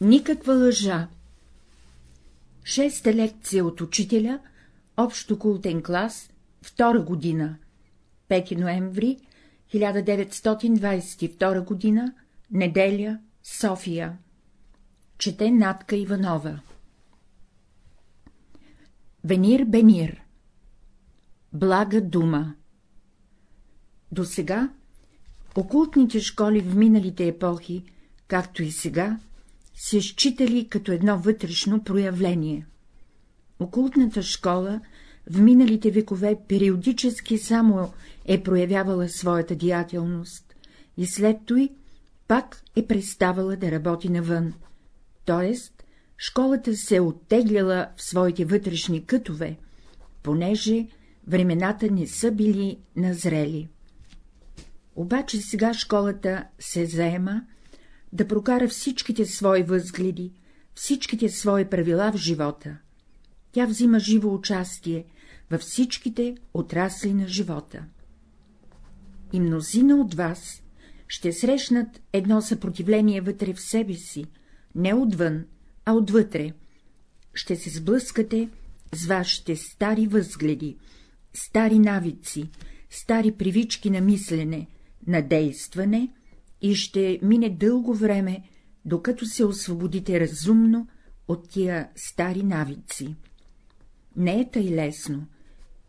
Никаква лъжа. Шеста лекция от учителя, общо култен клас, втора година, 5 ноември 1922 година, неделя, София. Чете Натка Иванова. Венир Бенир. Блага дума. До сега окултните школи в миналите епохи, както и сега, се считали като едно вътрешно проявление. Окултната школа в миналите векове периодически само е проявявала своята деятелност и след той пак е преставала да работи навън, т.е. школата се оттегляла в своите вътрешни кътове, понеже времената не са били назрели. Обаче сега школата се заема да прокара всичките свои възгледи, всичките свои правила в живота. Тя взима живо участие във всичките отрасли на живота. И мнозина от вас ще срещнат едно съпротивление вътре в себе си, не отвън, а отвътре. Ще се сблъскате с вашите стари възгледи, стари навици, стари привички на мислене, на действане и ще мине дълго време, докато се освободите разумно от тия стари навици. Не е тъй лесно,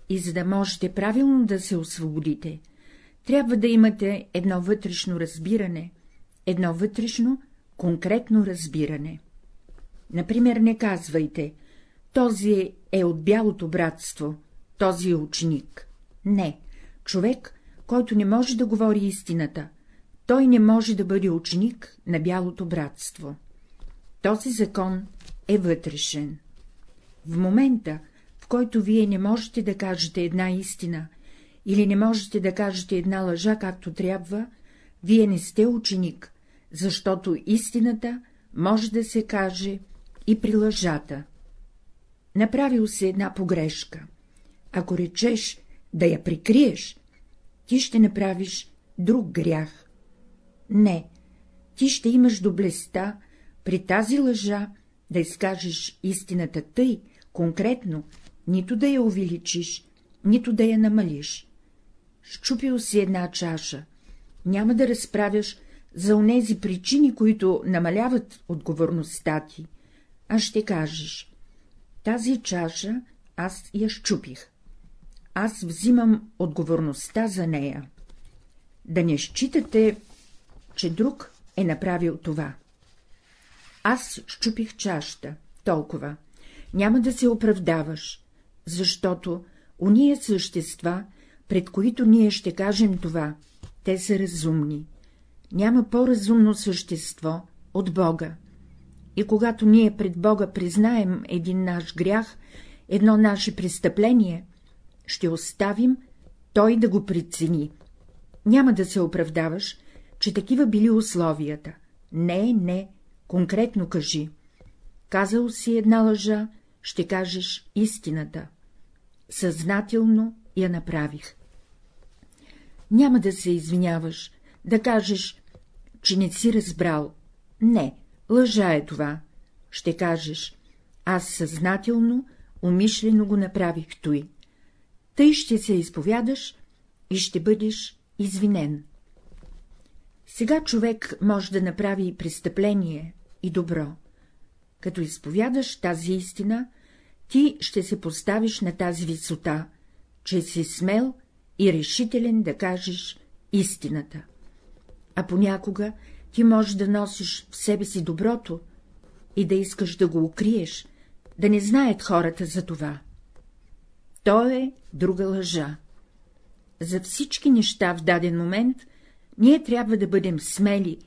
и за да можете правилно да се освободите, трябва да имате едно вътрешно разбиране, едно вътрешно, конкретно разбиране. Например, не казвайте, този е от бялото братство, този е ученик. Не, човек, който не може да говори истината, той не може да бъде ученик на бялото братство. Този закон е вътрешен. В момента, в който вие не можете да кажете една истина или не можете да кажете една лъжа както трябва, вие не сте ученик, защото истината може да се каже и при лъжата. Направил се една погрешка. Ако речеш да я прикриеш, ти ще направиш друг грях. Не, ти ще имаш доблестта при тази лъжа да изкажеш истината тъй, конкретно, нито да я увеличиш, нито да я намалиш. Щупил си една чаша, няма да разправяш за онези причини, които намаляват отговорността ти, а ще кажеш — тази чаша аз я щупих. Аз взимам отговорността за нея. Да не считате, че друг е направил това. Аз щупих чашата, толкова. Няма да се оправдаваш, защото уния същества, пред които ние ще кажем това, те са разумни. Няма по-разумно същество от Бога. И когато ние пред Бога признаем един наш грях, едно наше престъпление, ще оставим Той да го прецени. Няма да се оправдаваш, че такива били условията. Не, не, конкретно кажи. Казал си една лъжа, ще кажеш истината. Съзнателно я направих. Няма да се извиняваш, да кажеш, че не си разбрал. Не, лъжа е това. Ще кажеш, аз съзнателно, умишлено го направих той. Тъй ще се изповядаш и ще бъдеш извинен. Сега човек може да направи престъпление, и добро. Като изповядаш тази истина, ти ще се поставиш на тази висота, че си смел и решителен да кажеш истината. А понякога ти можеш да носиш в себе си доброто и да искаш да го укриеш, да не знаят хората за това. То е друга лъжа. За всички неща в даден момент ние трябва да бъдем смели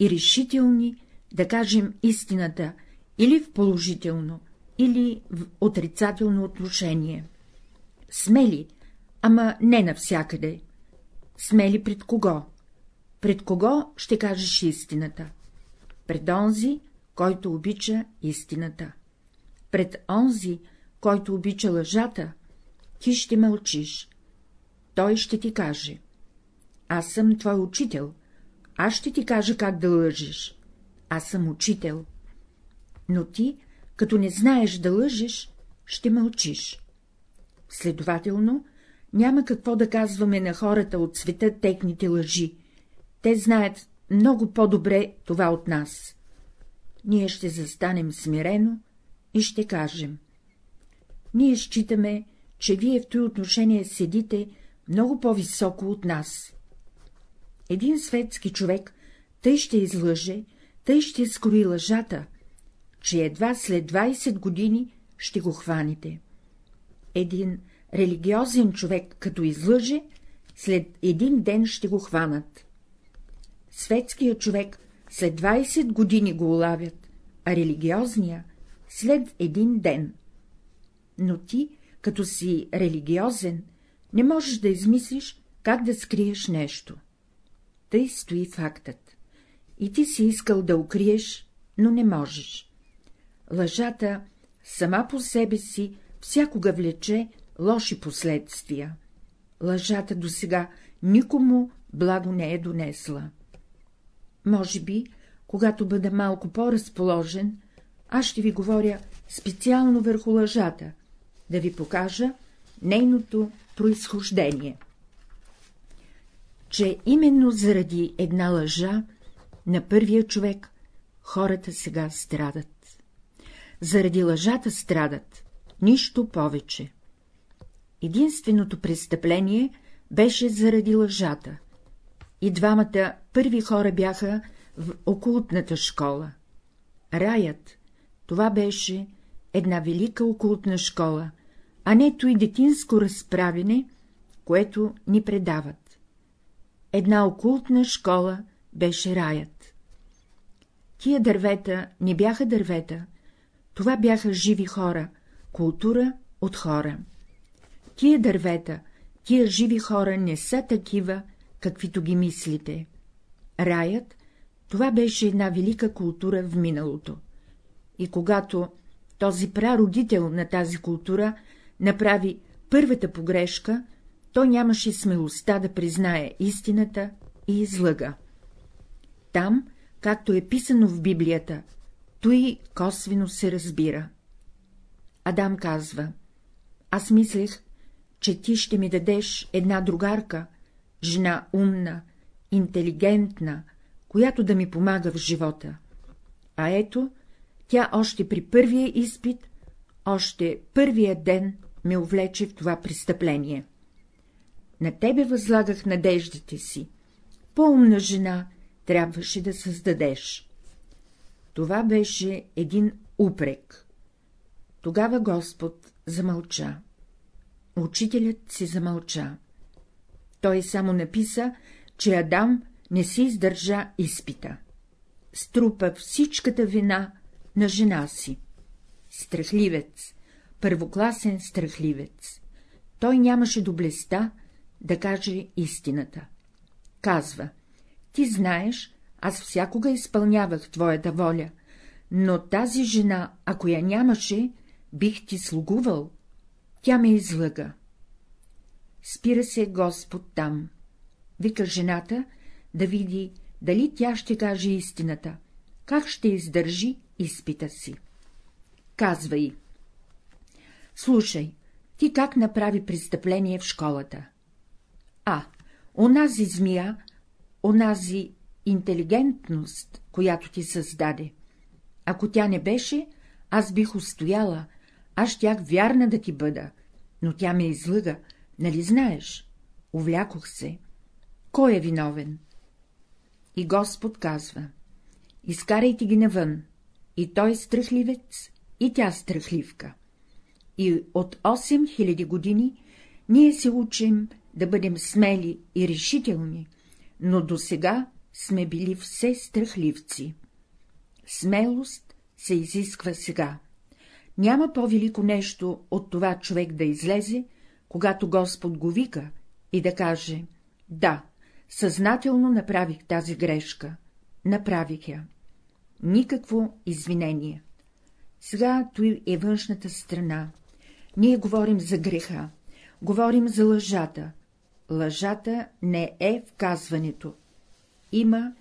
и решителни да кажем истината или в положително, или в отрицателно отношение. Смели, ама не навсякъде. Смели пред кого? Пред кого ще кажеш истината? Пред онзи, който обича истината. Пред онзи, който обича лъжата, ти ще мълчиш. Той ще ти каже аз съм твой учител. Аз ще ти кажа как да лъжиш. Аз съм учител. но ти, като не знаеш да лъжеш, ще мълчиш. Следователно, няма какво да казваме на хората от света техните лъжи. Те знаят много по-добре това от нас. Ние ще застанем смирено и ще кажем. Ние считаме, че вие в този отношение седите много по-високо от нас. Един светски човек тъй ще излъже, тъй ще скрои лъжата, че едва след 20 години ще го хваните. Един религиозен човек, като излъже, след един ден ще го хванат. Светският човек след 20 години го улавят, а религиозния след един ден. Но ти, като си религиозен, не можеш да измислиш, как да скриеш нещо. Тъй стои фактът. И ти си искал да укриеш, но не можеш. Лъжата сама по себе си всякога влече лоши последствия. Лъжата досега никому благо не е донесла. Може би, когато бъда малко по-разположен, аз ще ви говоря специално върху лъжата, да ви покажа нейното произхождение. Че именно заради една лъжа на първия човек хората сега страдат. Заради лъжата страдат, нищо повече. Единственото престъпление беше заради лъжата. И двамата първи хора бяха в окултната школа. Раят, това беше една велика окултна школа, а нето и детинско разправене, което ни предават. Една окултна школа беше раят. Тия дървета не бяха дървета, това бяха живи хора, култура от хора. Тия дървета, тия живи хора не са такива, каквито ги мислите. Раят, това беше една велика култура в миналото. И когато този прародител на тази култура направи първата погрешка, той нямаше смелостта да признае истината и излъга. Там, както е писано в Библията, той косвено се разбира. Адам казва, аз мислех, че ти ще ми дадеш една другарка, жена умна, интелигентна, която да ми помага в живота. А ето, тя още при първия изпит, още първия ден ме увлече в това престъпление. На тебе възлагах надеждите си. По-умна жена трябваше да създадеш. Това беше един упрек. Тогава Господ замълча. Учителят си замълча. Той само написа, че Адам не си издържа изпита. Струпа всичката вина на жена си. Страхливец, първокласен страхливец. Той нямаше доблестта да каже истината. Казва, ти знаеш, аз всякога изпълнявах твоята воля, но тази жена, ако я нямаше, бих ти слугувал. Тя ме излъга. Спира се Господ там. Вика жената да види, дали тя ще каже истината, как ще издържи изпита си. Казва й. Слушай, ти как направи престъпление в школата? А, онази змия, онази интелигентност, която ти създаде. Ако тя не беше, аз бих устояла, аз щях вярна да ти бъда, но тя ме излъга, нали знаеш? Увлякох се. Кой е виновен? И Господ казва, изкарайте ги навън, и той страхливец, и тя страхливка. И от 8000 години ние се учим да бъдем смели и решителни, но до сега сме били все страхливци. Смелост се изисква сега. Няма по-велико нещо от това човек да излезе, когато Господ го вика и да каже — да, съзнателно направих тази грешка, направих я. Никакво извинение. Сега той е външната страна. Ние говорим за греха, говорим за лъжата. Лъжата не е вказването. Има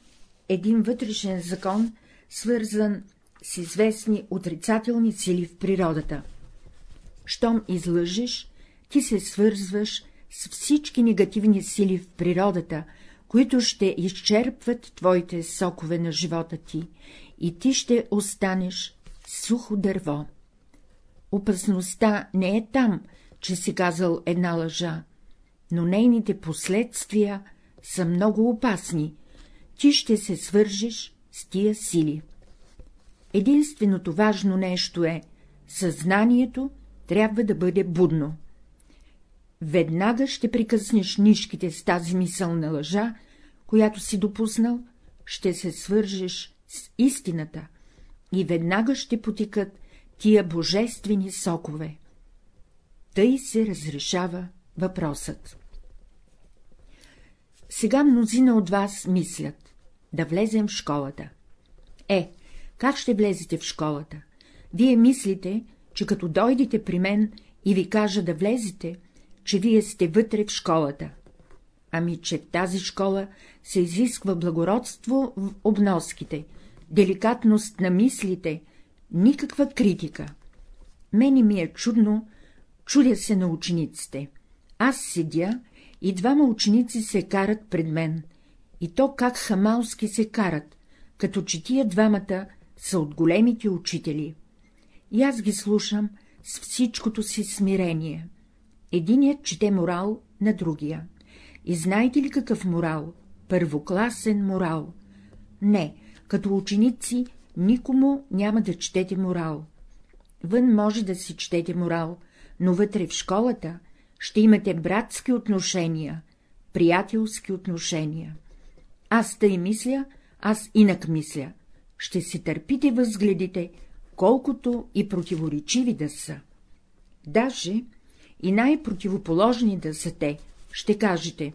един вътрешен закон, свързан с известни отрицателни сили в природата. Щом излъжеш, ти се свързваш с всички негативни сили в природата, които ще изчерпват твоите сокове на живота ти, и ти ще останеш сухо дърво. Опасността не е там, че си казал една лъжа, но нейните последствия са много опасни, ти ще се свържиш с тия сили. Единственото важно нещо е — съзнанието трябва да бъде будно. Веднага ще прикъснеш нишките с тази мисъл на лъжа, която си допуснал, ще се свържеш с истината и веднага ще потикат тия божествени сокове. Тъй се разрешава въпросът. Сега мнозина от вас мислят да влезем в школата. Е, как ще влезете в школата? Вие мислите, че като дойдете при мен и ви кажа да влезете, че вие сте вътре в школата. Ами, че в тази школа се изисква благородство в обноските, деликатност на мислите, никаква критика. Мене ми е чудно, чудя се на учениците. Аз седя и двама ученици се карат пред мен, и то как хамалски се карат, като че тия двамата са от големите учители. И аз ги слушам с всичкото си смирение. Единият чете морал на другия. И знаете ли какъв морал? Първокласен морал. Не, като ученици никому няма да четете морал. Вън може да си четете морал, но вътре в школата ще имате братски отношения, приятелски отношения. Аз тъй мисля, аз инак мисля. Ще се търпите възгледите, колкото и противоречиви да са. Даже и най-противоположни да са те, ще кажете.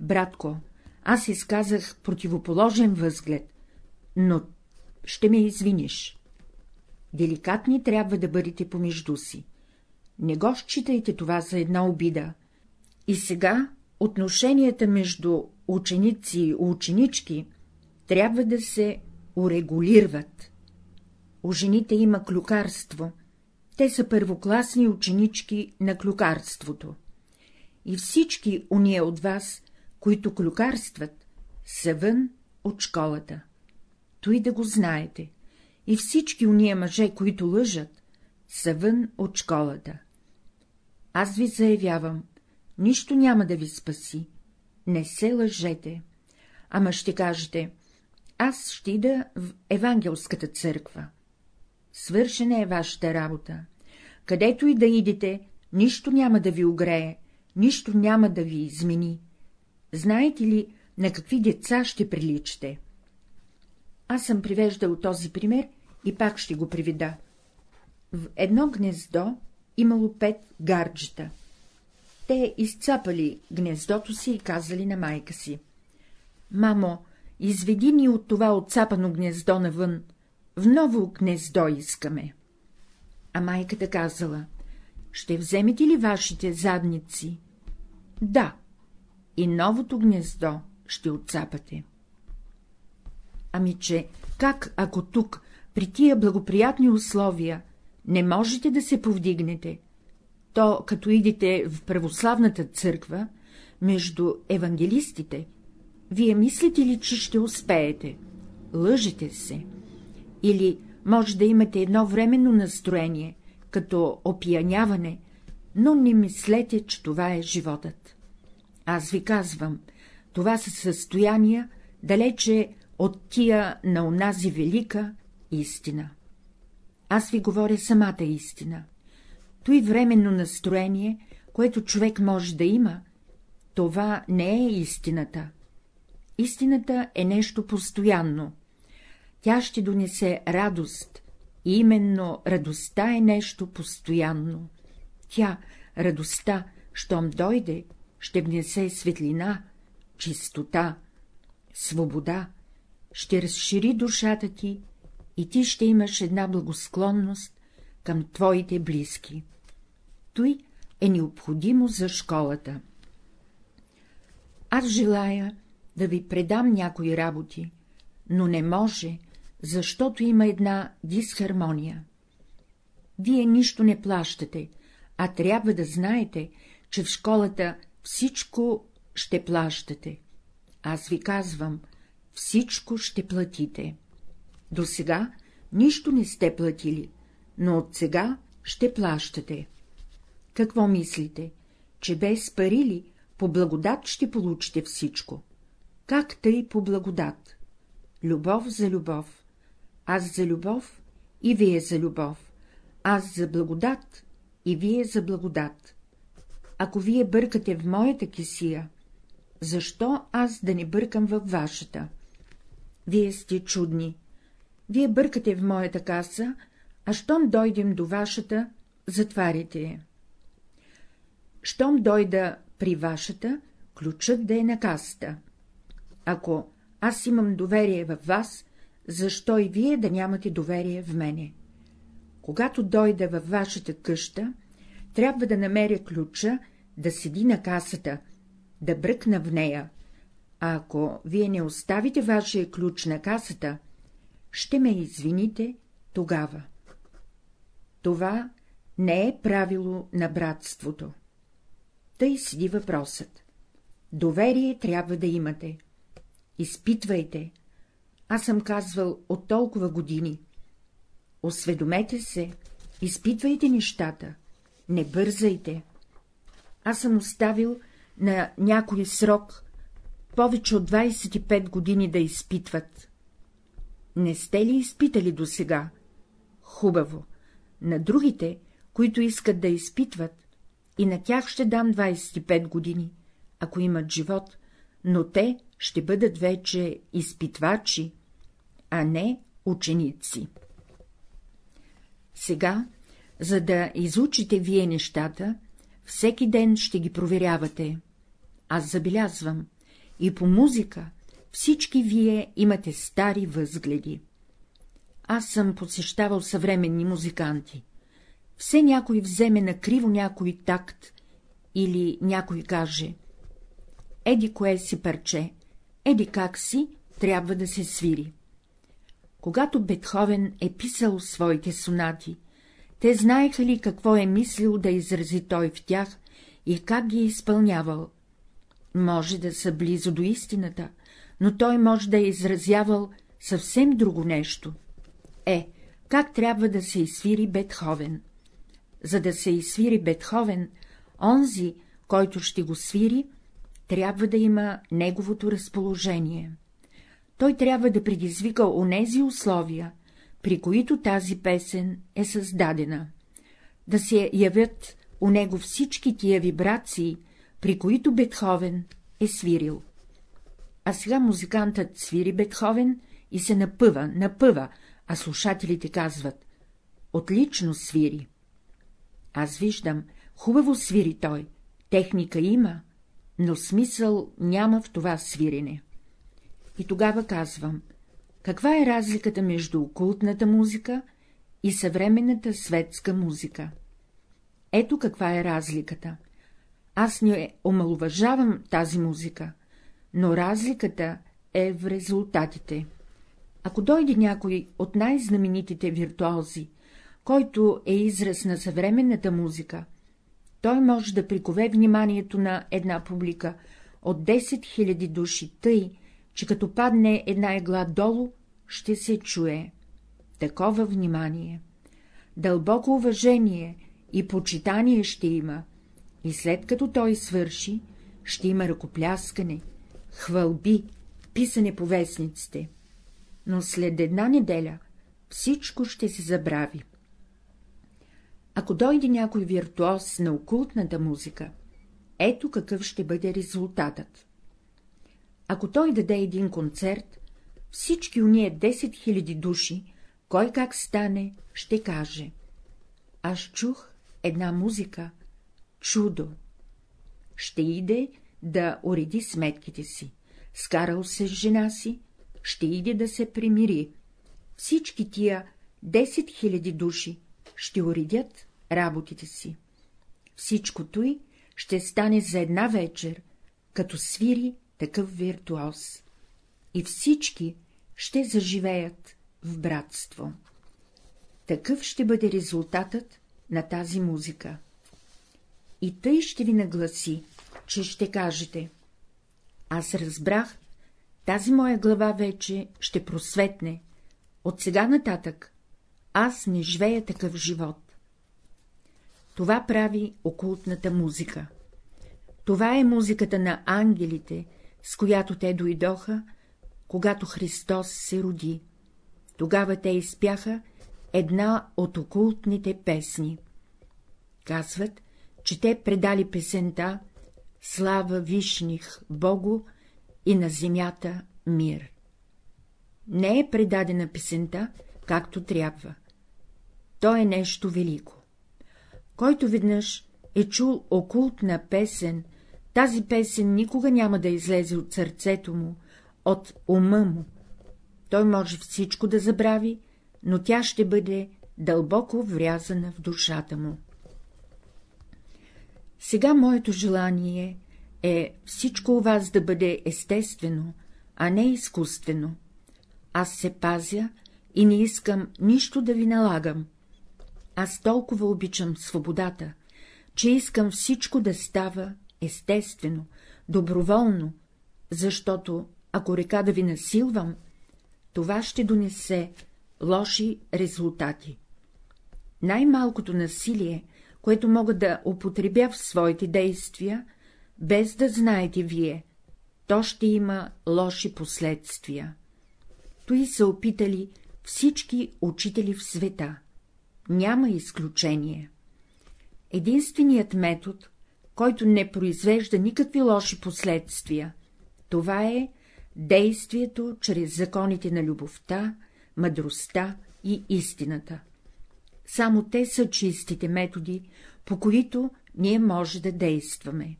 Братко, аз изказах противоположен възглед, но ще ме извиниш. Деликатни трябва да бъдете помежду си. Не го считайте това за една обида. И сега отношенията между ученици и ученички трябва да се урегулират. У жените има клюкарство, те са първокласни ученички на клюкарството. И всички уния от вас, които клюкарстват, са вън от школата. Той да го знаете. И всички уния мъже, които лъжат, са вън от школата. Аз ви заявявам, нищо няма да ви спаси. Не се лъжете. Ама ще кажете, аз ще ида в Евангелската църква. Свършена е вашата работа. Където и да идете, нищо няма да ви огрее, нищо няма да ви измени. Знаете ли, на какви деца ще приличате? Аз съм привеждал този пример и пак ще го приведа. В едно гнездо имало пет гарджета. Те изцапали гнездото си и казали на майка си. Мамо, изведи ни от това отцапано гнездо навън, в ново гнездо искаме. А майката казала, ще вземете ли вашите задници? Да, и новото гнездо ще отцапате. Ами че, как, ако тук, при тия благоприятни условия, не можете да се повдигнете, то, като идете в православната църква, между евангелистите, вие мислите ли, че ще успеете? Лъжете се. Или може да имате едно временно настроение, като опияняване, но не мислете, че това е животът. Аз ви казвам, това са състояния, далече от тия на онази велика истина. Аз ви говоря самата истина. Той временно настроение, което човек може да има, това не е истината. Истината е нещо постоянно. Тя ще донесе радост, и именно радостта е нещо постоянно. Тя, радостта, щом дойде, ще внесе светлина, чистота, свобода, ще разшири душата ти и ти ще имаш една благосклонност към твоите близки. Той е необходимо за школата. Аз желая да ви предам някои работи, но не може, защото има една дисхармония. Вие нищо не плащате, а трябва да знаете, че в школата всичко ще плащате. Аз ви казвам, всичко ще платите. До сега нищо не сте платили, но от сега ще плащате. Какво мислите, че без пари ли по благодат ще получите всичко? Как тъй по благодат? Любов за любов. Аз за любов и вие за любов. Аз за благодат и вие за благодат. Ако вие бъркате в моята кисия, защо аз да не бъркам във вашата? Вие сте чудни. Вие бъркате в моята каса, а щом дойдем до вашата, затварите я. Щом дойда при вашата, ключът да е на касата. Ако аз имам доверие във вас, защо и вие да нямате доверие в мене? Когато дойда във вашата къща, трябва да намеря ключа, да седи на касата, да бръкна в нея, а ако вие не оставите вашия ключ на касата, ще ме извините тогава. Това не е правило на братството. Тъй седи въпросът. Доверие трябва да имате. Изпитвайте. Аз съм казвал от толкова години. Осведомете се, изпитвайте нещата, не бързайте. Аз съм оставил на някой срок повече от 25 години да изпитват. Не сте ли изпитали досега? Хубаво. На другите, които искат да изпитват, и на тях ще дам 25 години, ако имат живот, но те ще бъдат вече изпитвачи, а не ученици. Сега, за да изучите вие нещата, всеки ден ще ги проверявате. Аз забелязвам, и по музика всички вие имате стари възгледи. Аз съм посещавал съвременни музиканти. Все някой вземе на криво някой такт или някой каже — еди кое си парче, еди как си, трябва да се свири. Когато Бетховен е писал своите сонати, те знаеха ли какво е мислил да изрази той в тях и как ги е изпълнявал? Може да са близо до истината, но той може да е изразявал съвсем друго нещо. Е, как трябва да се изсвири Бетховен? За да се изсвири Бетховен, онзи, който ще го свири, трябва да има неговото разположение. Той трябва да предизвика онези условия, при които тази песен е създадена, да се явят у него всички тия вибрации, при които Бетховен е свирил. А сега музикантът свири Бетховен и се напъва, напъва, а слушателите казват — отлично свири. Аз виждам, хубаво свири той, техника има, но смисъл няма в това свирене. И тогава казвам, каква е разликата между окултната музика и съвременната светска музика? Ето каква е разликата. Аз не омалуважавам тази музика, но разликата е в резултатите. Ако дойде някой от най-знаменитите виртуози, който е израз на съвременната музика, той може да прикове вниманието на една публика от 10 000 души тъй, че като падне една егла долу, ще се чуе. Такова внимание. Дълбоко уважение и почитание ще има, и след като той свърши, ще има ръкопляскане, хвалби, писане по вестниците. Но след една неделя всичко ще се забрави. Ако дойде някой виртуоз на окултната музика, ето какъв ще бъде резултатът. Ако той даде един концерт, всички уния 10 000 души, кой как стане, ще каже. Аз чух една музика, чудо. Ще иде да уреди сметките си, скарал се с жена си, ще иде да се примири. Всички тия 10 000 души ще уредят работите си. Всичко той ще стане за една вечер, като свири такъв виртуоз. И всички ще заживеят в братство. Такъв ще бъде резултатът на тази музика. И тъй ще ви нагласи, че ще кажете — аз разбрах, тази моя глава вече ще просветне, от сега нататък аз не живея такъв живот. Това прави окултната музика. Това е музиката на ангелите, с която те дойдоха, когато Христос се роди. Тогава те изпяха една от окултните песни. Казват, че те предали песента «Слава Вишних Богу и на земята мир». Не е предадена песента, както трябва. То е нещо велико. Който веднъж е чул окултна песен, тази песен никога няма да излезе от сърцето му, от ума му. Той може всичко да забрави, но тя ще бъде дълбоко врязана в душата му. Сега моето желание е всичко у вас да бъде естествено, а не изкуствено. Аз се пазя и не искам нищо да ви налагам. Аз толкова обичам свободата, че искам всичко да става естествено, доброволно, защото, ако река да ви насилвам, това ще донесе лоши резултати. Най-малкото насилие, което мога да употребя в своите действия, без да знаете вие, то ще има лоши последствия. Той са опитали всички учители в света. Няма изключение. Единственият метод, който не произвежда никакви лоши последствия, това е действието чрез законите на любовта, мъдростта и истината. Само те са чистите методи, по които ние може да действаме.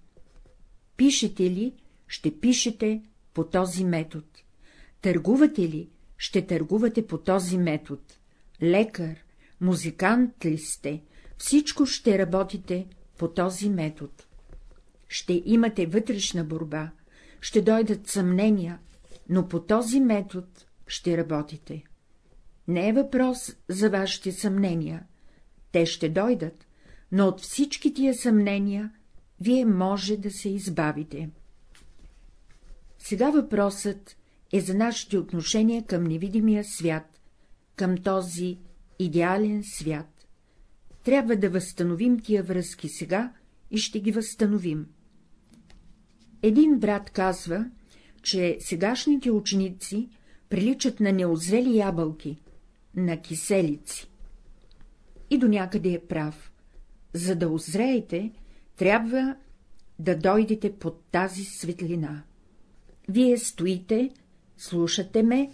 Пишете ли, ще пишете по този метод. Търгувате ли, ще търгувате по този метод. Лекар, музикант ли сте, всичко ще работите по този метод. Ще имате вътрешна борба, ще дойдат съмнения, но по този метод ще работите. Не е въпрос за вашите съмнения. Те ще дойдат, но от всички тия съмнения вие може да се избавите. Сега въпросът е за нашите отношения към невидимия свят, към този идеален свят. Трябва да възстановим тия връзки сега и ще ги възстановим. Един брат казва, че сегашните ученици приличат на неозрели ябълки, на киселици. И до някъде е прав. За да озреете, трябва да дойдете под тази светлина. Вие стоите, слушате ме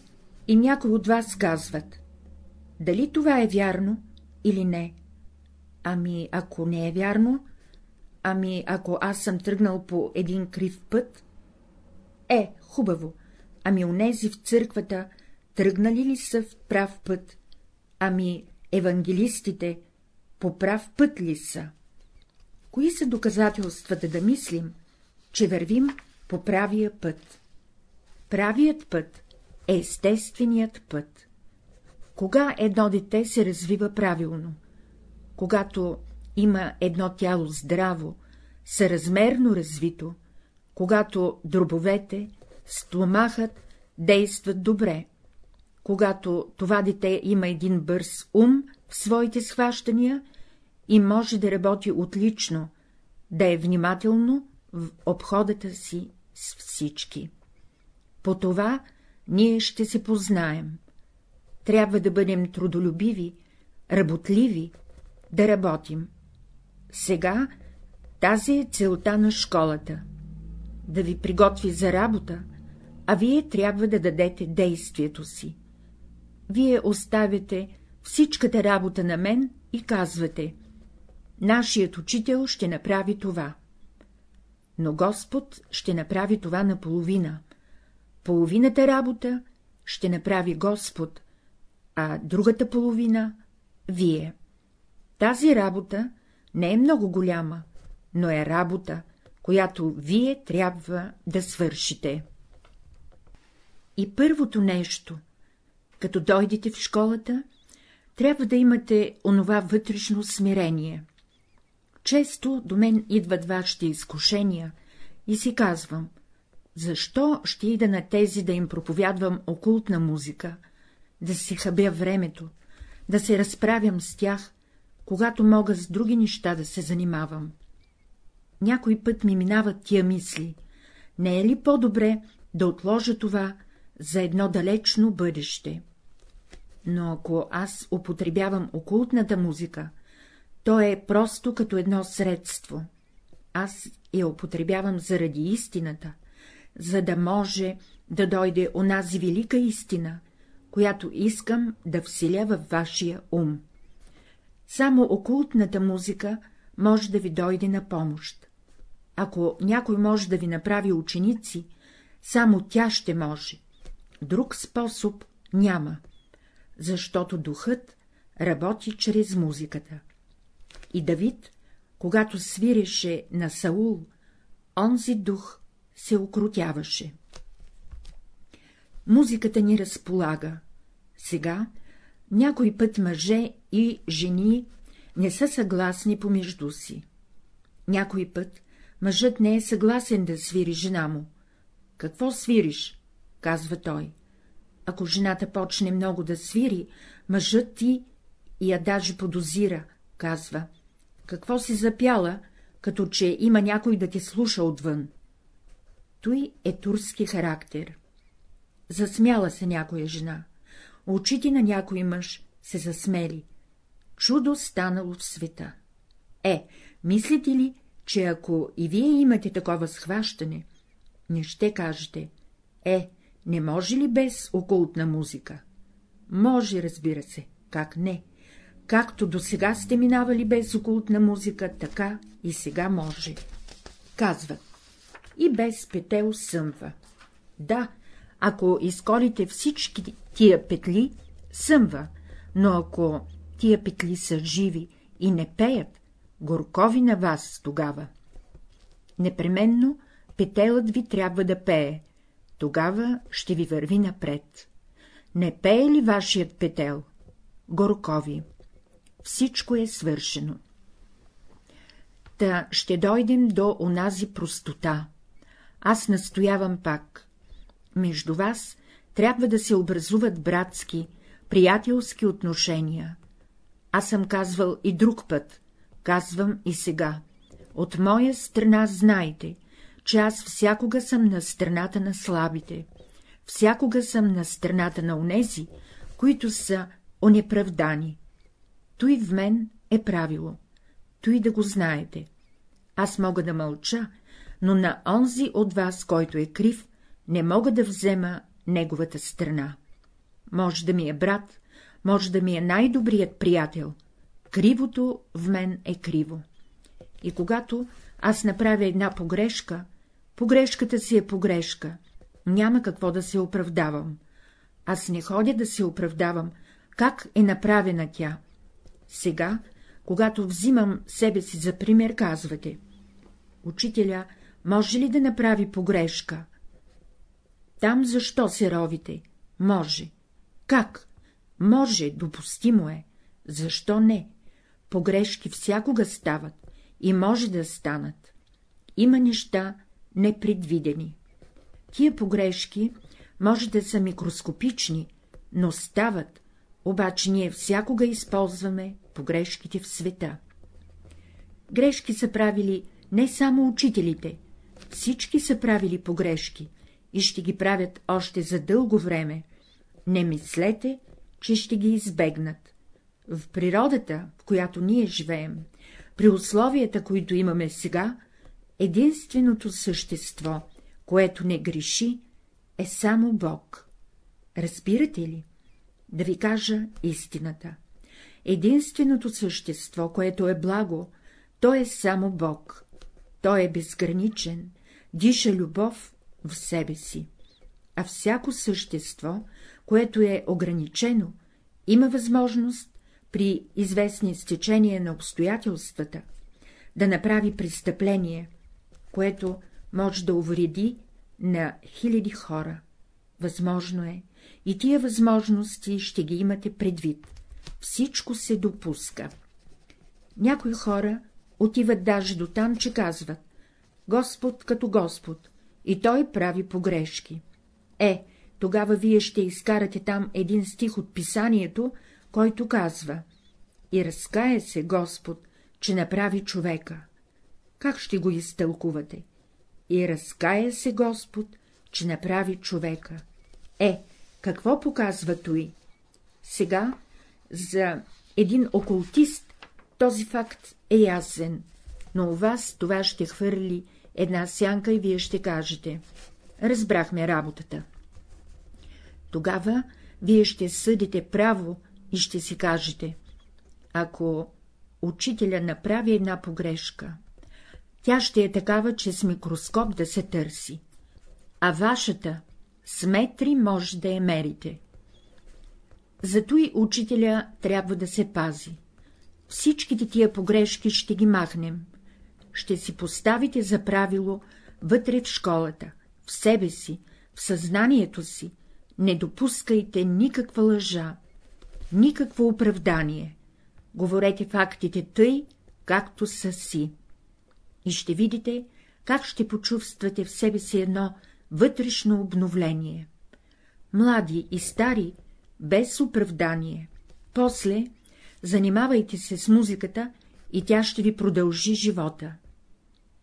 и някой от вас казват. Дали това е вярно или не? Ами, ако не е вярно, ами, ако аз съм тръгнал по един крив път? Е, хубаво, ами онези в църквата тръгнали ли са в прав път? Ами, евангелистите по прав път ли са? Кои са доказателствата да мислим, че вървим по правия път? Правият път е естественият път. Кога едно дете се развива правилно? Когато има едно тяло здраво, съразмерно развито, когато дробовете, стомахът действат добре, когато това дете има един бърз ум в своите схващания и може да работи отлично, да е внимателно в обходата си с всички. По това ние ще се познаем. Трябва да бъдем трудолюбиви, работливи, да работим. Сега тази е целта на школата — да ви приготви за работа, а вие трябва да дадете действието си. Вие оставяте всичката работа на мен и казвате — нашият учител ще направи това. Но Господ ще направи това наполовина. Половината работа ще направи Господ, а другата половина — вие. Тази работа не е много голяма, но е работа, която вие трябва да свършите. И първото нещо, Като дойдете в школата, трябва да имате онова вътрешно смирение. Често до мен идват вашите изкушения и си казвам, защо ще ида на тези да им проповядвам окултна музика, да си хабя времето, да се разправям с тях, когато мога с други неща да се занимавам. Някой път ми минават тия мисли, не е ли по-добре да отложа това за едно далечно бъдеще? Но ако аз употребявам окултната музика, то е просто като едно средство. Аз я употребявам заради истината, за да може да дойде онази велика истина, която искам да вселя във вашия ум. Само окултната музика може да ви дойде на помощ. Ако някой може да ви направи ученици, само тя ще може. Друг способ няма, защото духът работи чрез музиката. И Давид, когато свиреше на Саул, онзи дух се окрутяваше. Музиката ни разполага. Сега някой път мъже и жени не са съгласни помежду си. Някой път мъжът не е съгласен да свири жена му. Какво свириш? казва той. Ако жената почне много да свири, мъжът ти я даже подозира, казва. Какво си запяла, като че има някой да те слуша отвън? Той е турски характер. Засмяла се някоя жена. Очите на някой мъж се засмели. Чудо станало в света. Е, мислите ли, че ако и вие имате такова схващане, не ще кажете, е, не може ли без окултна музика? Може, разбира се, как не. Както до сега сте минавали без окултна музика, така и сега може. Казват. И без петел съмва. Да, ако изколите всички тия петли, съмва, но ако тия петли са живи и не пеят, горкови на вас тогава. Непременно петелът ви трябва да пее, тогава ще ви върви напред. Не пее ли вашият петел? Горкови. Всичко е свършено. Та ще дойдем до онази простота. Аз настоявам пак. Между вас трябва да се образуват братски, приятелски отношения. Аз съм казвал и друг път, казвам и сега. От моя страна знайте, че аз всякога съм на страната на слабите, всякога съм на страната на онези, които са онеправдани. Той в мен е правило, той да го знаете. Аз мога да мълча, но на онзи от вас, който е крив, не мога да взема неговата страна. Може да ми е брат, може да ми е най-добрият приятел, кривото в мен е криво. И когато аз направя една погрешка, погрешката си е погрешка, няма какво да се оправдавам. Аз не ходя да се оправдавам, как е направена тя. Сега, когато взимам себе си за пример, казвате. Учителя може ли да направи погрешка? Там защо се ровите? Може. Как? Може, допустимо е. Защо не? Погрешки всякога стават и може да станат. Има неща непредвидени. Тия погрешки може да са микроскопични, но стават, обаче ние всякога използваме погрешките в света. Грешки са правили не само учителите, всички са правили погрешки и ще ги правят още за дълго време. Не мислете, че ще ги избегнат. В природата, в която ние живеем, при условията, които имаме сега, единственото същество, което не греши, е само Бог. Разбирате ли? Да ви кажа истината. Единственото същество, което е благо, то е само Бог. Той е безграничен, диша любов в себе си. А всяко същество, което е ограничено, има възможност при известни стечения на обстоятелствата да направи престъпление, което може да увреди на хиляди хора. Възможно е, и тия възможности ще ги имате предвид. Всичко се допуска. Някои хора отиват даже до там, че казват — Господ като Господ, и той прави погрешки. Е, тогава вие ще изкарате там един стих от писанието, който казва — И разкае се Господ, че направи човека. Как ще го изтълкувате? И разкая се Господ, че направи човека. Е, какво показва той? Сега, за един окултист, този факт е ясен, но у вас това ще хвърли една сянка и вие ще кажете — разбрахме работата. Тогава вие ще съдите право и ще си кажете — ако учителя направи една погрешка, тя ще е такава, че с микроскоп да се търси, а вашата с метри може да я мерите. Зато и учителя трябва да се пази. Всичките тия погрешки ще ги махнем. Ще си поставите за правило вътре в школата, в себе си, в съзнанието си, не допускайте никаква лъжа, никакво оправдание. Говорете фактите тъй, както са си и ще видите, как ще почувствате в себе си едно вътрешно обновление. Млади и стари, без оправдание. После занимавайте се с музиката и тя ще ви продължи живота.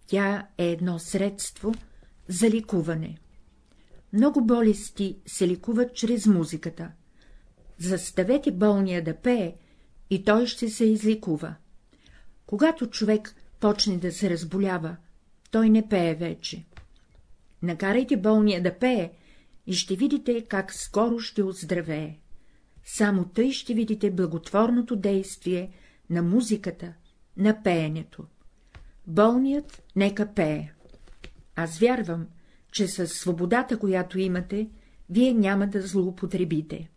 Тя е едно средство за ликуване. Много болести се ликуват чрез музиката. Заставете болния да пее, и той ще се изликува. Когато човек почне да се разболява, той не пее вече. Накарайте болния да пее и ще видите, как скоро ще оздравее. Само тъй ще видите благотворното действие на музиката, на пеенето. Болният нека пее. Аз вярвам, че със свободата, която имате, вие няма да злоупотребите.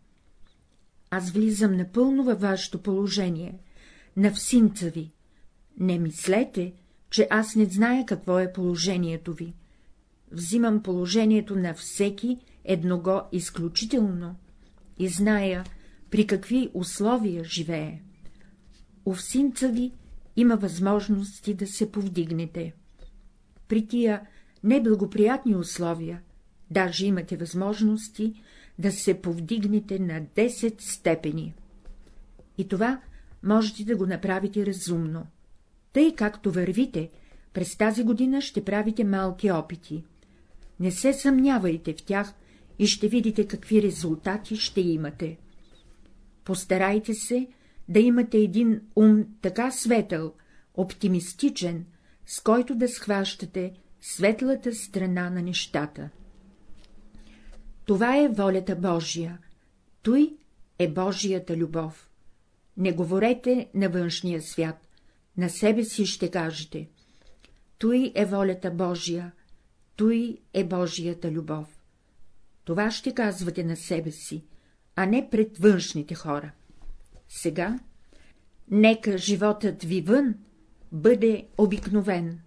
Аз влизам напълно във вашето положение, на всинца ви, не мислете, че аз не зная какво е положението ви. Взимам положението на всеки едного изключително и зная, при какви условия живее. Овсинца ви има възможности да се повдигнете. При тия неблагоприятни условия даже имате възможности да се повдигнете на 10 степени. И това можете да го направите разумно. Тъй както вървите, през тази година ще правите малки опити. Не се съмнявайте в тях и ще видите какви резултати ще имате. Постарайте се да имате един ум така светъл, оптимистичен, с който да схващате светлата страна на нещата. Това е волята Божия, той е Божията любов. Не говорете на външния свят, на себе си ще кажете — той е волята Божия, той е Божията любов. Това ще казвате на себе си, а не пред външните хора. Сега, нека животът ви вън бъде обикновен.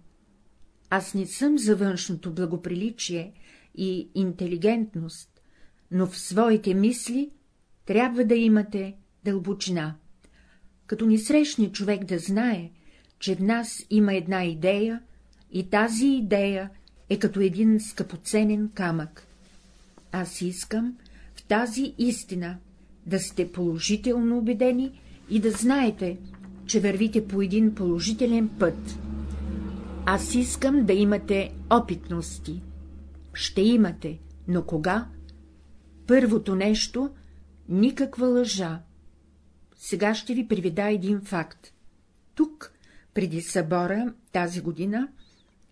Аз не съм за външното благоприличие и интелигентност, но в своите мисли трябва да имате дълбочина. Като ни срещне човек да знае, че в нас има една идея и тази идея е като един скъпоценен камък. Аз искам в тази истина да сте положително убедени и да знаете, че вървите по един положителен път. Аз искам да имате опитности. Ще имате, но кога? Първото нещо — никаква лъжа. Сега ще ви приведа един факт. Тук преди събора тази година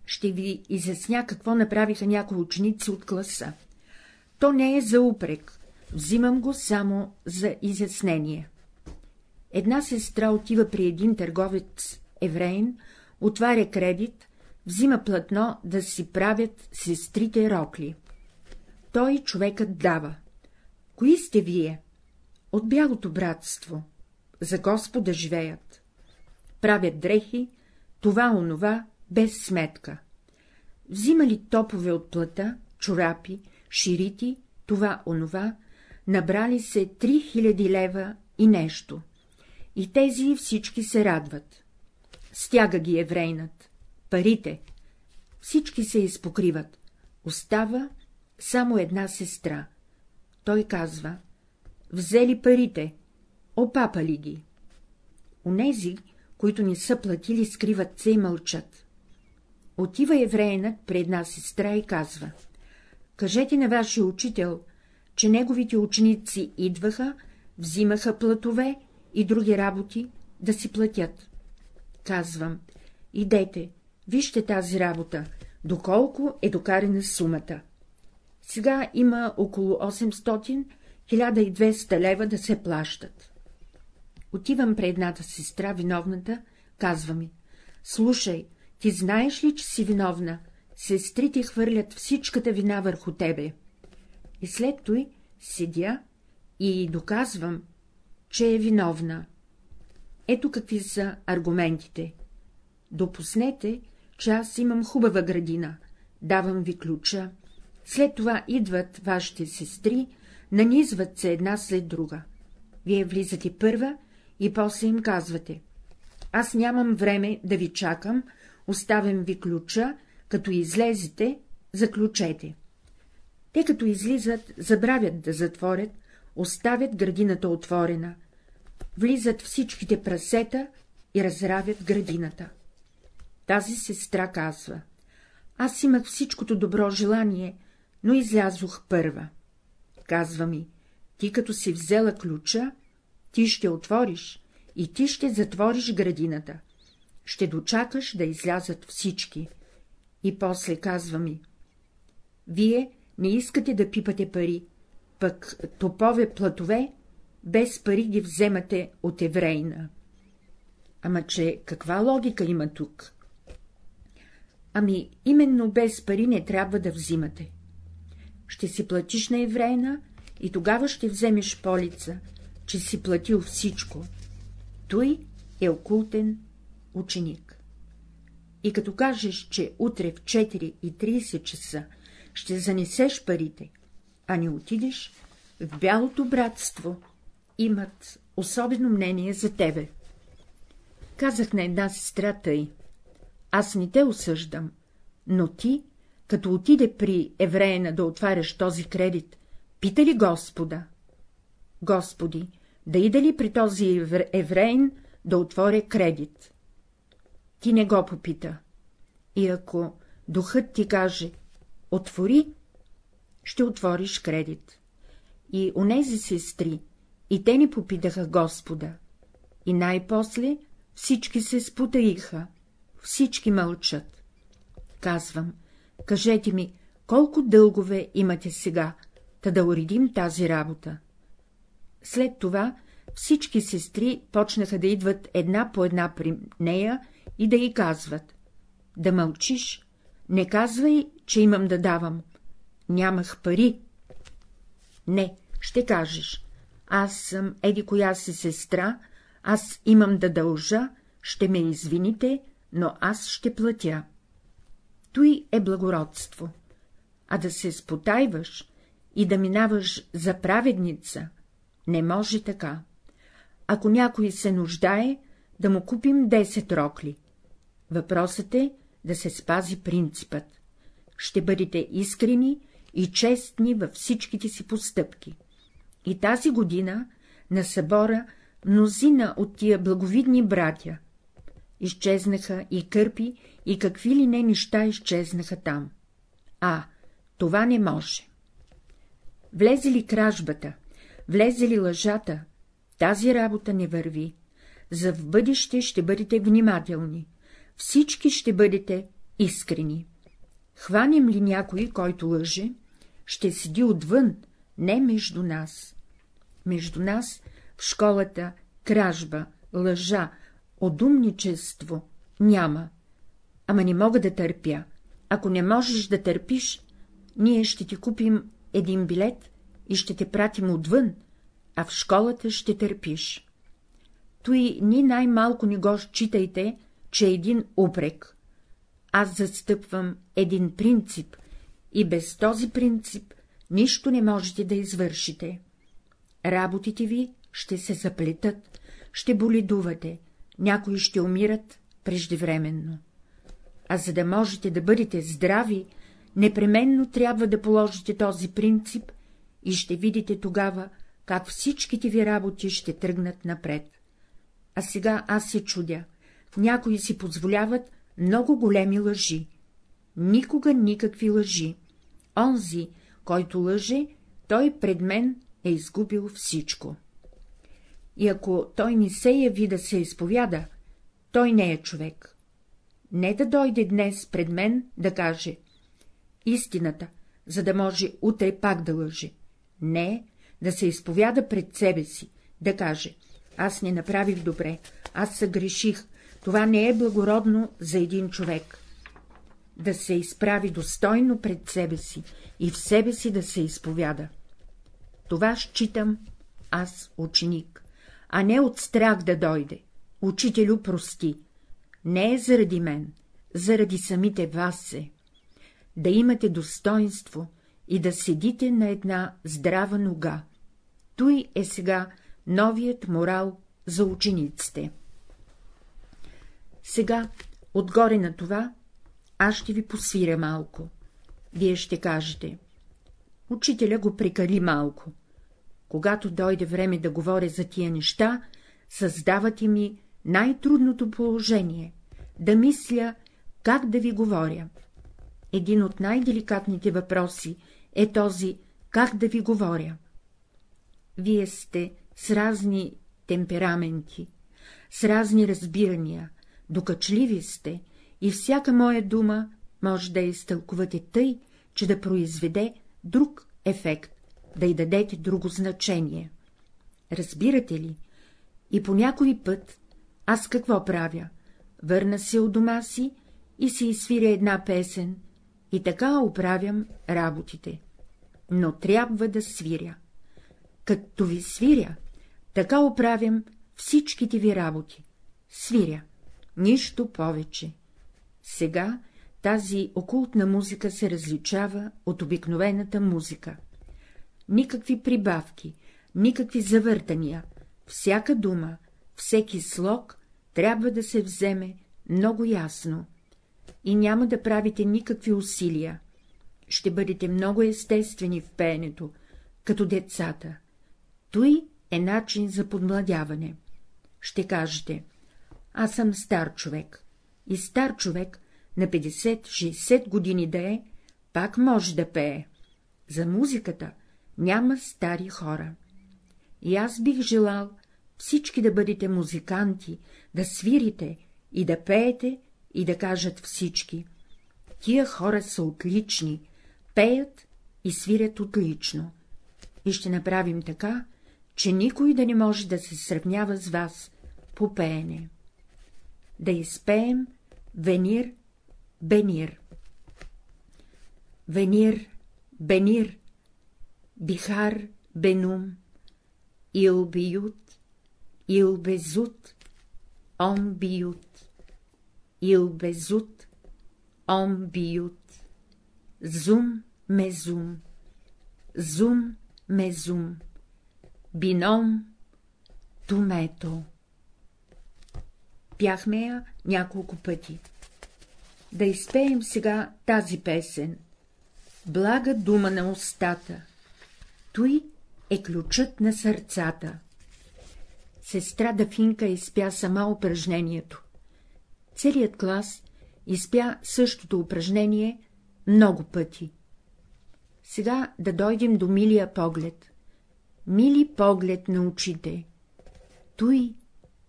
ще ви изясня какво направиха някои ученици от класа. То не е за упрек, взимам го само за изяснение. Една сестра отива при един търговец евреин, отваря кредит, взима платно да си правят сестрите рокли. Той човекът дава. Кои сте вие? От бялото братство. За Господа живеят правят дрехи, това онова, без сметка. Взимали топове от плата, чорапи, ширити, това онова, набрали се три хиляди лева и нещо. И тези всички се радват. Стяга ги еврейнат. Парите. Всички се изпокриват. Остава само една сестра. Той казва — взели парите, опапали ги. Онези, които не са платили, скриват се и мълчат. Отива евреинът при една сестра и казва — кажете на вашия учител, че неговите ученици идваха, взимаха платове и други работи да си платят. Казвам, идете, вижте тази работа, доколко е докарена сумата. Сега има около 800-1200 лева да се плащат. Отивам при едната сестра, виновната, казва ми — слушай, ти знаеш ли, че си виновна? Сестрите хвърлят всичката вина върху тебе. И след той седя и доказвам, че е виновна. Ето какви са аргументите. Допуснете, че аз имам хубава градина, давам ви ключа, след това идват вашите сестри, нанизват се една след друга. Вие влизате първа и после им казвате — аз нямам време да ви чакам, оставям ви ключа, като излезете, заключете. Те като излизат, забравят да затворят, оставят градината отворена, влизат всичките прасета и разравят градината. Тази сестра казва — аз имах всичкото добро желание, но излязох първа. Казва ми, ти като си взела ключа, ти ще отвориш и ти ще затвориш градината. Ще дочакаш да излязат всички. И после казва ми, вие не искате да пипате пари, пък топове платове, без пари ги вземате от еврейна. Ама че каква логика има тук? Ами именно без пари не трябва да взимате ще си платиш на еврейна и тогава ще вземеш полица, че си платил всичко. Той е окултен ученик. И като кажеш, че утре в 4.30 часа ще занесеш парите, а не отидеш, в бялото братство имат особено мнение за тебе. Казах на една сестра тъй. Аз не те осъждам, но ти като отиде при евреина да отваряш този кредит, пита ли Господа? Господи, да иде ли при този евреин да отворя кредит? Ти не го попита. И ако духът ти каже, отвори, ще отвориш кредит. И онези сестри, и те ни попитаха Господа. И най-после всички се спотаиха, всички мълчат. Казвам, Кажете ми, колко дългове имате сега, та да уредим тази работа. След това всички сестри почнаха да идват една по една при нея и да й казват — да мълчиш, не казвай, че имам да давам. Нямах пари. Не, ще кажеш. Аз съм еди коя си сестра, аз имам да дължа, ще ме извините, но аз ще платя. Той е благородство. А да се спотайваш и да минаваш за праведница, не може така. Ако някой се нуждае, да му купим 10 рокли. Въпросът е да се спази принципът. Ще бъдете искрени и честни във всичките си постъпки. И тази година на събора мнозина от тия благовидни братя изчезнаха и кърпи, и какви ли не неща изчезнаха там. А, това не може. Влезе ли кражбата, влезе ли лъжата, тази работа не върви. За в бъдеще ще бъдете внимателни, всички ще бъдете искрени. Хванем ли някой, който лъже, ще седи отвън, не между нас. Между нас, в школата, кражба, лъжа, одумничество няма. Ама не мога да търпя. Ако не можеш да търпиш, ние ще ти купим един билет и ще те пратим отвън, а в школата ще търпиш. Той ни най-малко не го считайте, че е един упрек. Аз застъпвам един принцип и без този принцип нищо не можете да извършите. работите ви ще се заплетат, ще боледувате, някои ще умират преждевременно. А за да можете да бъдете здрави, непременно трябва да положите този принцип и ще видите тогава, как всичките ви работи ще тръгнат напред. А сега аз се чудя, някои си позволяват много големи лъжи. Никога никакви лъжи. Онзи, който лъже, той пред мен е изгубил всичко. И ако той не се яви да се изповяда, той не е човек. Не да дойде днес пред мен да каже истината, за да може утре пак да лъже. Не, да се изповяда пред себе си, да каже — аз не направих добре, аз съгреших, това не е благородно за един човек. Да се изправи достойно пред себе си и в себе си да се изповяда. Това считам аз ученик, а не от страх да дойде. Учителю, прости. Не е заради мен, заради самите вас се. Да имате достоинство и да седите на една здрава нога. Той е сега новият морал за учениците. Сега, отгоре на това, аз ще ви посвиря малко. Вие ще кажете. Учителя го прекали малко. Когато дойде време да говоря за тия неща, създавате ми най-трудното положение — да мисля, как да ви говоря. Един от най-деликатните въпроси е този, как да ви говоря. Вие сте с разни темпераменти, с разни разбирания, докачливи сте и всяка моя дума може да изтълкувате тъй, че да произведе друг ефект, да й дадете друго значение. Разбирате ли? И по някой път аз какво правя? Върна се от дома си и си изсвиря една песен, и така оправям работите. Но трябва да свиря. Като ви свиря, така оправям всичките ви работи. Свиря. Нищо повече. Сега тази окултна музика се различава от обикновената музика. Никакви прибавки, никакви завъртания, всяка дума, всеки слог трябва да се вземе много ясно. И няма да правите никакви усилия. Ще бъдете много естествени в пеенето, като децата. Той е начин за подмладяване. Ще кажете, аз съм стар човек. И стар човек на 50-60 години да е, пак може да пее. За музиката няма стари хора. И аз бих желал всички да бъдете музиканти, да свирите и да пеете и да кажат всички. Тия хора са отлични, пеят и свирят отлично. И ще направим така, че никой да не може да се сравнява с вас по пеене. Да изпеем Венир, Бенир. Венир, Бенир, Бихар, Бенум, Илбиют, Илбезут, Омбиют, Илбезут, Омбиют, Зум, Мезум, Зум, Мезум, Бином, Тумето. Пяхме я няколко пъти. Да изпеем сега тази песен. Блага дума на устата. Той е ключът на сърцата. Сестра Дафинка изпя сама упражнението. Целият клас изпя същото упражнение много пъти. Сега да дойдем до милия поглед. Мили поглед на очите. Той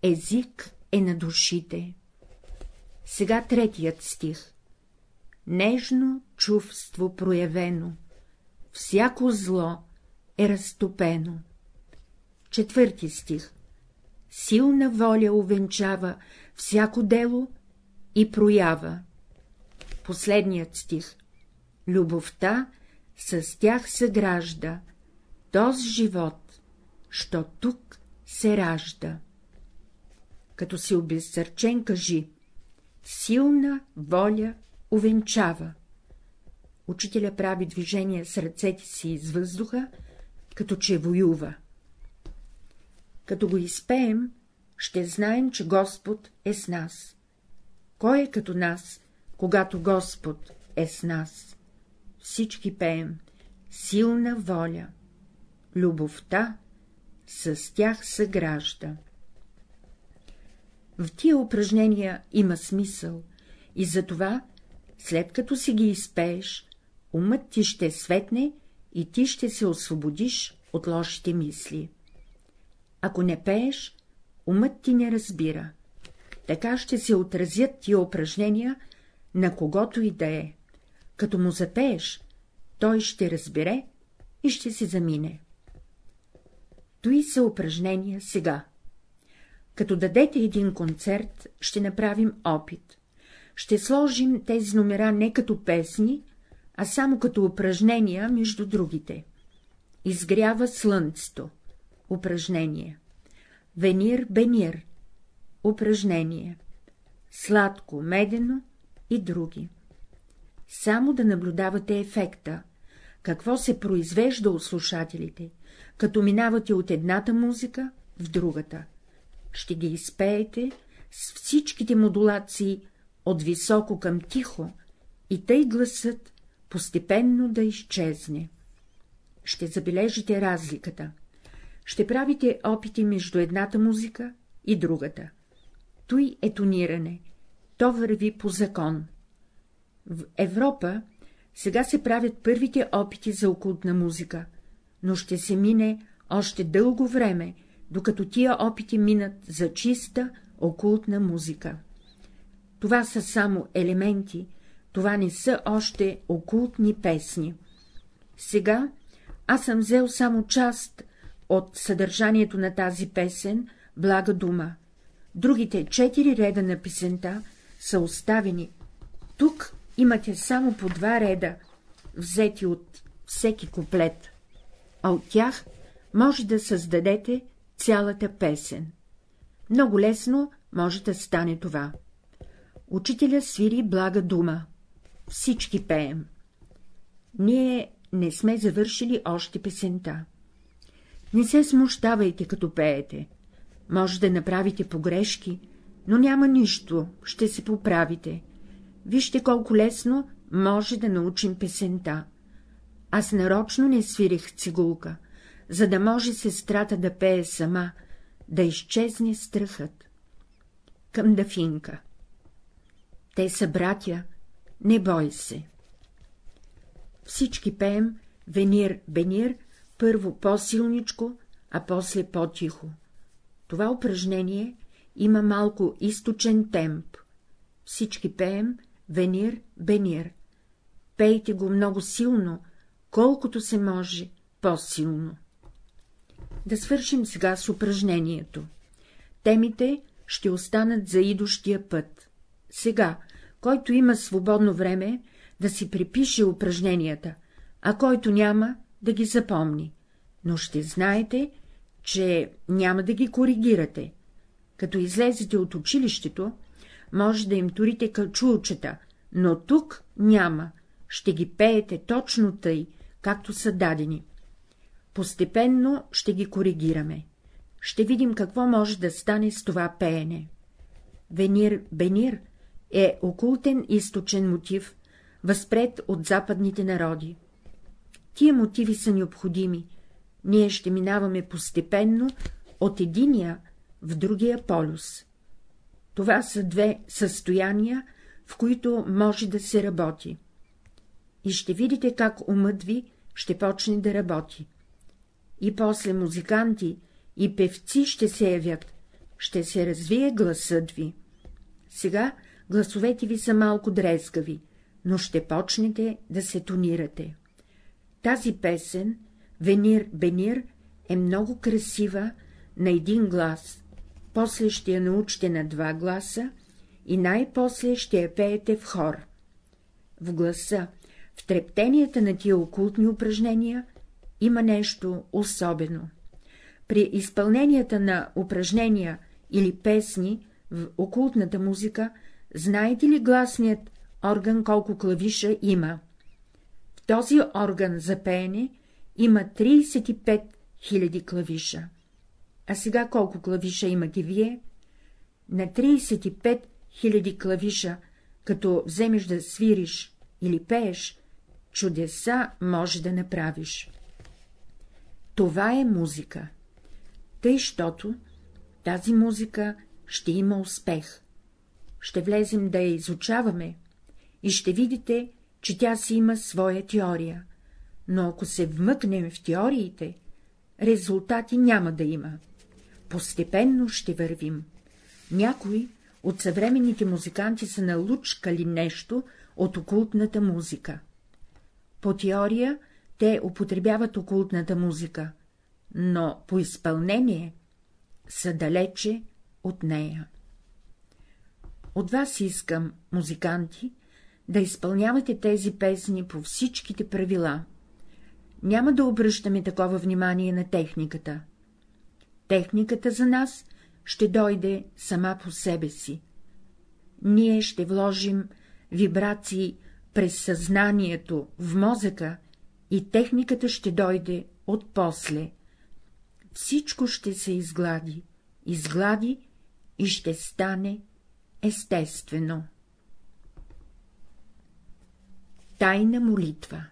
език е на душите. Сега третият стих. Нежно чувство проявено, всяко зло е разтопено. Четвърти стих. Силна воля увенчава всяко дело и проява. Последният стих. Любовта с тях съгражда, този живот, що тук се ражда като си обезсърчен, кажи — силна воля увенчава. Учителя прави движение с ръцете си из въздуха, като че воюва. Като го изпеем, ще знаем, че Господ е с нас. Кой е като нас, когато Господ е с нас? Всички пеем силна воля. Любовта с тях съгражда. В тия упражнения има смисъл и затова, след като си ги изпееш, умът ти ще светне и ти ще се освободиш от лошите мисли. Ако не пееш, умът ти не разбира. Така ще се отразят тия упражнения на когото и да е. Като му запееш, той ще разбере и ще си замине. Той са упражнения сега. Като дадете един концерт, ще направим опит. Ще сложим тези номера не като песни, а само като упражнения между другите. Изгрява слънцето. Упражнение. Венир, бенир. Упражнение. Сладко, медено и други. Само да наблюдавате ефекта, какво се произвежда от слушателите, като минавате от едната музика в другата. Ще ги изпеете с всичките модулации от високо към тихо и тъй гласът постепенно да изчезне. Ще забележите разликата. Ще правите опити между едната музика и другата. Той е тониране. То върви по закон. В Европа сега се правят първите опити за окултна музика, но ще се мине още дълго време, докато тия опити минат за чиста окултна музика. Това са само елементи, това не са още окултни песни. Сега аз съм взел само част от съдържанието на тази песен «Блага дума». Другите четири реда на песента са оставени. Тук имате само по два реда, взети от всеки куплет, а от тях може да създадете цялата песен. Много лесно може да стане това. Учителя свири блага дума. Всички пеем. Ние не сме завършили още песента. Не се смущавайте, като пеете. Може да направите погрешки, но няма нищо, ще се поправите. Вижте колко лесно може да научим песента. Аз нарочно не свирих цигулка, за да може сестрата да пее сама, да изчезне страхът. Към Дафинка Те са братя, не бой се. Всички пеем Венир-Бенир, първо по-силничко, а после по-тихо. Това упражнение има малко източен темп. Всички пеем Венир, Бенир. Пейте го много силно, колкото се може по-силно. Да свършим сега с упражнението. Темите ще останат за идущия път. Сега, който има свободно време, да си припише упражненията, а който няма, да ги запомни. Но ще знаете, че няма да ги коригирате. Като излезете от училището, може да им турите качулчета, но тук няма, ще ги пеете точно тъй, както са дадени. Постепенно ще ги коригираме. Ще видим какво може да стане с това пеене. Венир-Бенир е окултен източен мотив, възпред от западните народи. Тия мотиви са необходими, ние ще минаваме постепенно от единия в другия полюс. Това са две състояния, в които може да се работи. И ще видите как умът ви ще почне да работи. И после музиканти и певци ще се явят, ще се развие гласът ви. Сега гласовете ви са малко дрезгави, но ще почнете да се тонирате. Тази песен, Венир-Бенир, е много красива на един глас, после ще я научите на два гласа и най-после ще я пеете в хор. В гласа, в трептенията на тия окултни упражнения има нещо особено. При изпълненията на упражнения или песни в окултната музика, знаете ли гласният орган колко клавиша има? В този орган за пеене има 35 000 клавиша. А сега колко клавиша имате вие? На 35 000 клавиша, като вземеш да свириш или пееш, чудеса може да направиш. Това е музика. Тъй, щото тази музика ще има успех. Ще влезем да я изучаваме и ще видите, че тя си има своя теория, но ако се вмъкнем в теориите, резултати няма да има. Постепенно ще вървим. Някои от съвременните музиканти са налучкали нещо от окултната музика. По теория те употребяват окултната музика, но по изпълнение са далече от нея. От вас искам, музиканти, да изпълнявате тези песни по всичките правила. Няма да обръщаме такова внимание на техниката. Техниката за нас ще дойде сама по себе си. Ние ще вложим вибрации през съзнанието в мозъка и техниката ще дойде от после. Всичко ще се изглади, изглади и ще стане естествено. Тайна молитва